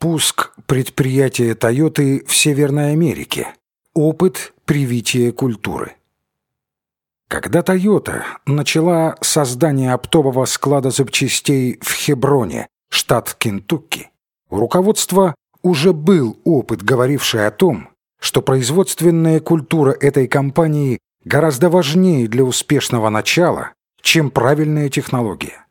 Пуск предприятия Тойоты в Северной Америке. Опыт привития культуры. Когда Тойота начала создание оптового склада запчастей в Хеброне, штат Кентукки, у руководства уже был опыт, говоривший о том, что производственная культура этой компании гораздо важнее для успешного начала, чем правильная технология.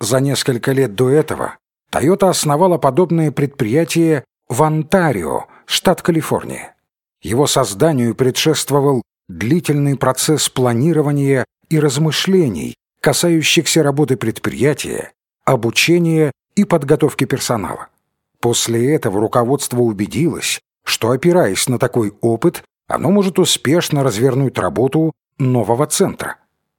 За несколько лет до этого Toyota основала подобное предприятие в Онтарио, штат Калифорния. Его созданию предшествовал длительный процесс планирования и размышлений, касающихся работы предприятия, обучения и подготовки персонала. После этого руководство убедилось, что, опираясь на такой опыт, оно может успешно развернуть работу нового центра.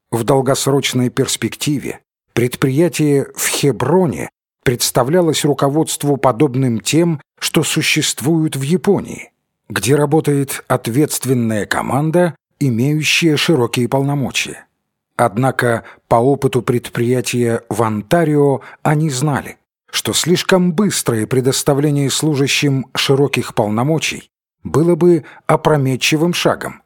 В долгосрочной перспективе предприятие в Хеброне представлялось руководству подобным тем, что существуют в Японии, где работает ответственная команда, имеющая широкие полномочия. Однако по опыту предприятия в Онтарио они знали, что слишком быстрое предоставление служащим широких полномочий было бы опрометчивым шагом.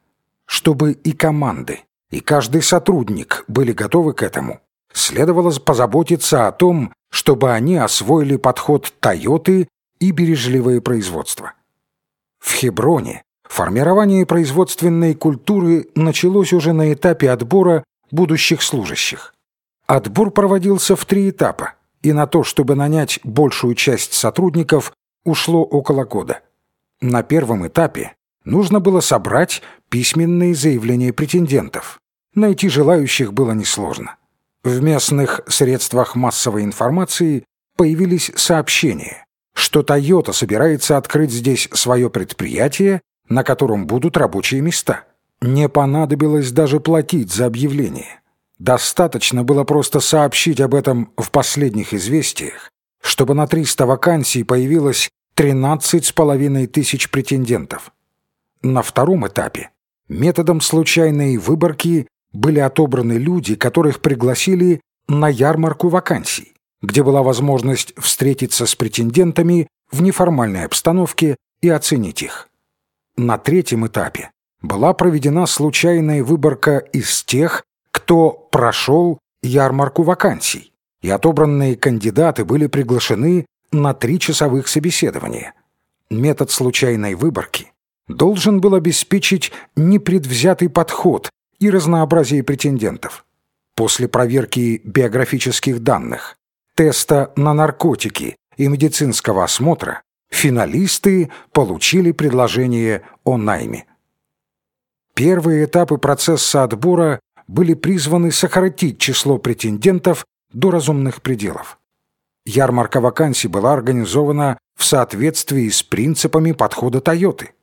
Чтобы и команды, и каждый сотрудник были готовы к этому, следовало позаботиться о том, чтобы они освоили подход «Тойоты» и бережливое производство. В Хеброне формирование производственной культуры началось уже на этапе отбора будущих служащих. Отбор проводился в три этапа и на то, чтобы нанять большую часть сотрудников, ушло около года. На первом этапе нужно было собрать письменные заявления претендентов. Найти желающих было несложно. В местных средствах массовой информации появились сообщения, что Toyota собирается открыть здесь свое предприятие, на котором будут рабочие места. Не понадобилось даже платить за объявление. Достаточно было просто сообщить об этом в последних известиях, чтобы на 300 вакансий появилось 13 с половиной тысяч претендентов. На втором этапе методом случайной выборки были отобраны люди, которых пригласили на ярмарку вакансий, где была возможность встретиться с претендентами в неформальной обстановке и оценить их. На третьем этапе была проведена случайная выборка из тех, кто прошел ярмарку вакансий, и отобранные кандидаты были приглашены на три часовых собеседования. Метод случайной выборки должен был обеспечить непредвзятый подход и разнообразие претендентов. После проверки биографических данных, теста на наркотики и медицинского осмотра финалисты получили предложение о найме. Первые этапы процесса отбора были призваны сократить число претендентов до разумных пределов. Ярмарка вакансий была организована в соответствии с принципами подхода «Тойоты».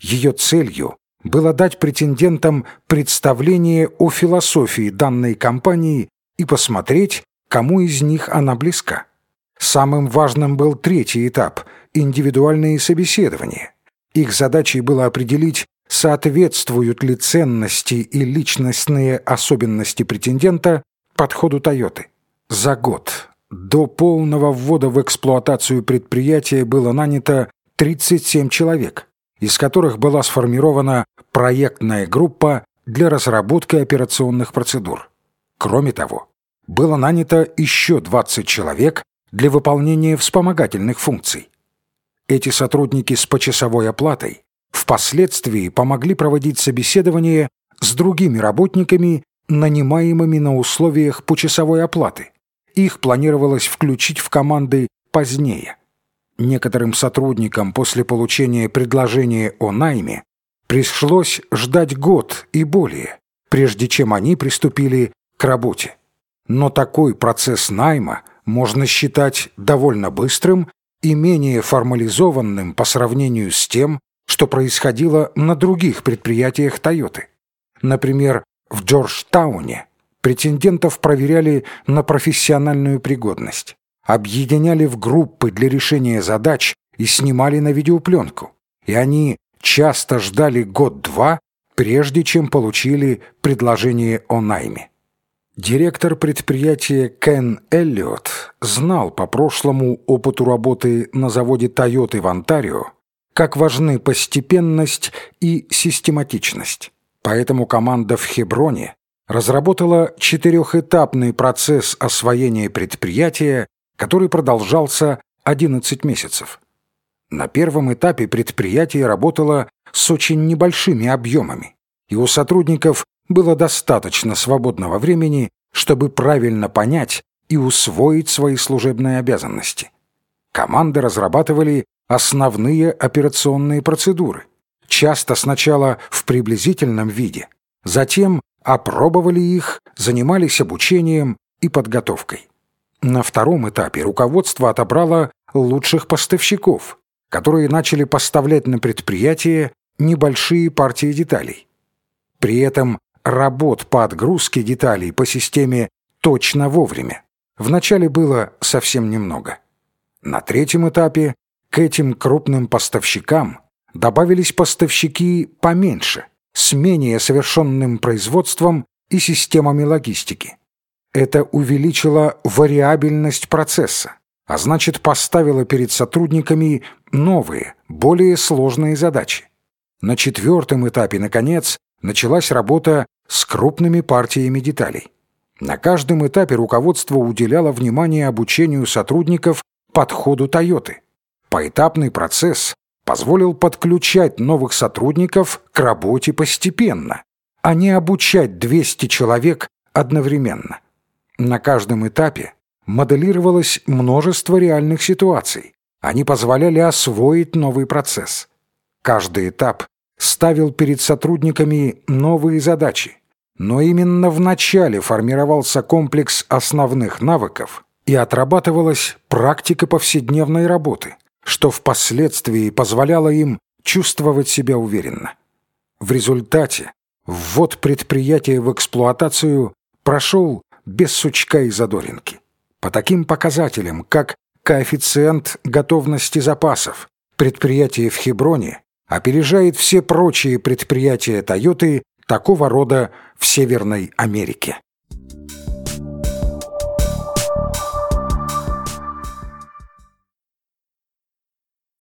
Ее целью было дать претендентам представление о философии данной компании и посмотреть, кому из них она близка. Самым важным был третий этап – индивидуальные собеседования. Их задачей было определить, соответствуют ли ценности и личностные особенности претендента подходу Тойоты. За год до полного ввода в эксплуатацию предприятия было нанято 37 человек, из которых была сформирована проектная группа для разработки операционных процедур. Кроме того, было нанято еще 20 человек для выполнения вспомогательных функций. Эти сотрудники с почасовой оплатой впоследствии помогли проводить собеседование с другими работниками, нанимаемыми на условиях почасовой оплаты. Их планировалось включить в команды позднее. Некоторым сотрудникам после получения предложения о найме пришлось ждать год и более, прежде чем они приступили к работе. Но такой процесс найма можно считать довольно быстрым и менее формализованным по сравнению с тем, что происходило на других предприятиях Тойоты. Например, в Джорджтауне претендентов проверяли на профессиональную пригодность, объединяли в группы для решения задач и снимали на видеопленку. И они часто ждали год-два, прежде чем получили предложение о найме. Директор предприятия Кен Эллиот знал по прошлому опыту работы на заводе Toyota в Онтарио, как важны постепенность и систематичность. Поэтому команда в Хеброне разработала четырехэтапный процесс освоения предприятия, который продолжался 11 месяцев. На первом этапе предприятие работало с очень небольшими объемами, и у сотрудников было достаточно свободного времени, чтобы правильно понять и усвоить свои служебные обязанности. Команды разрабатывали основные операционные процедуры, часто сначала в приблизительном виде, затем опробовали их, занимались обучением и подготовкой. На втором этапе руководство отобрало лучших поставщиков, которые начали поставлять на предприятие небольшие партии деталей. При этом работ по отгрузке деталей по системе «точно вовремя» вначале было совсем немного. На третьем этапе к этим крупным поставщикам добавились поставщики поменьше, с менее совершенным производством и системами логистики. Это увеличило вариабельность процесса, а значит поставило перед сотрудниками новые, более сложные задачи. На четвертом этапе, наконец, началась работа с крупными партиями деталей. На каждом этапе руководство уделяло внимание обучению сотрудников подходу «Тойоты». Поэтапный процесс позволил подключать новых сотрудников к работе постепенно, а не обучать 200 человек одновременно. На каждом этапе моделировалось множество реальных ситуаций. Они позволяли освоить новый процесс. Каждый этап ставил перед сотрудниками новые задачи, но именно в начале формировался комплекс основных навыков и отрабатывалась практика повседневной работы, что впоследствии позволяло им чувствовать себя уверенно. В результате ввод предприятия в эксплуатацию прошел без сучка и задоринки. По таким показателям, как коэффициент готовности запасов, предприятие в Хеброне опережает все прочие предприятия Тойоты такого рода в Северной Америке.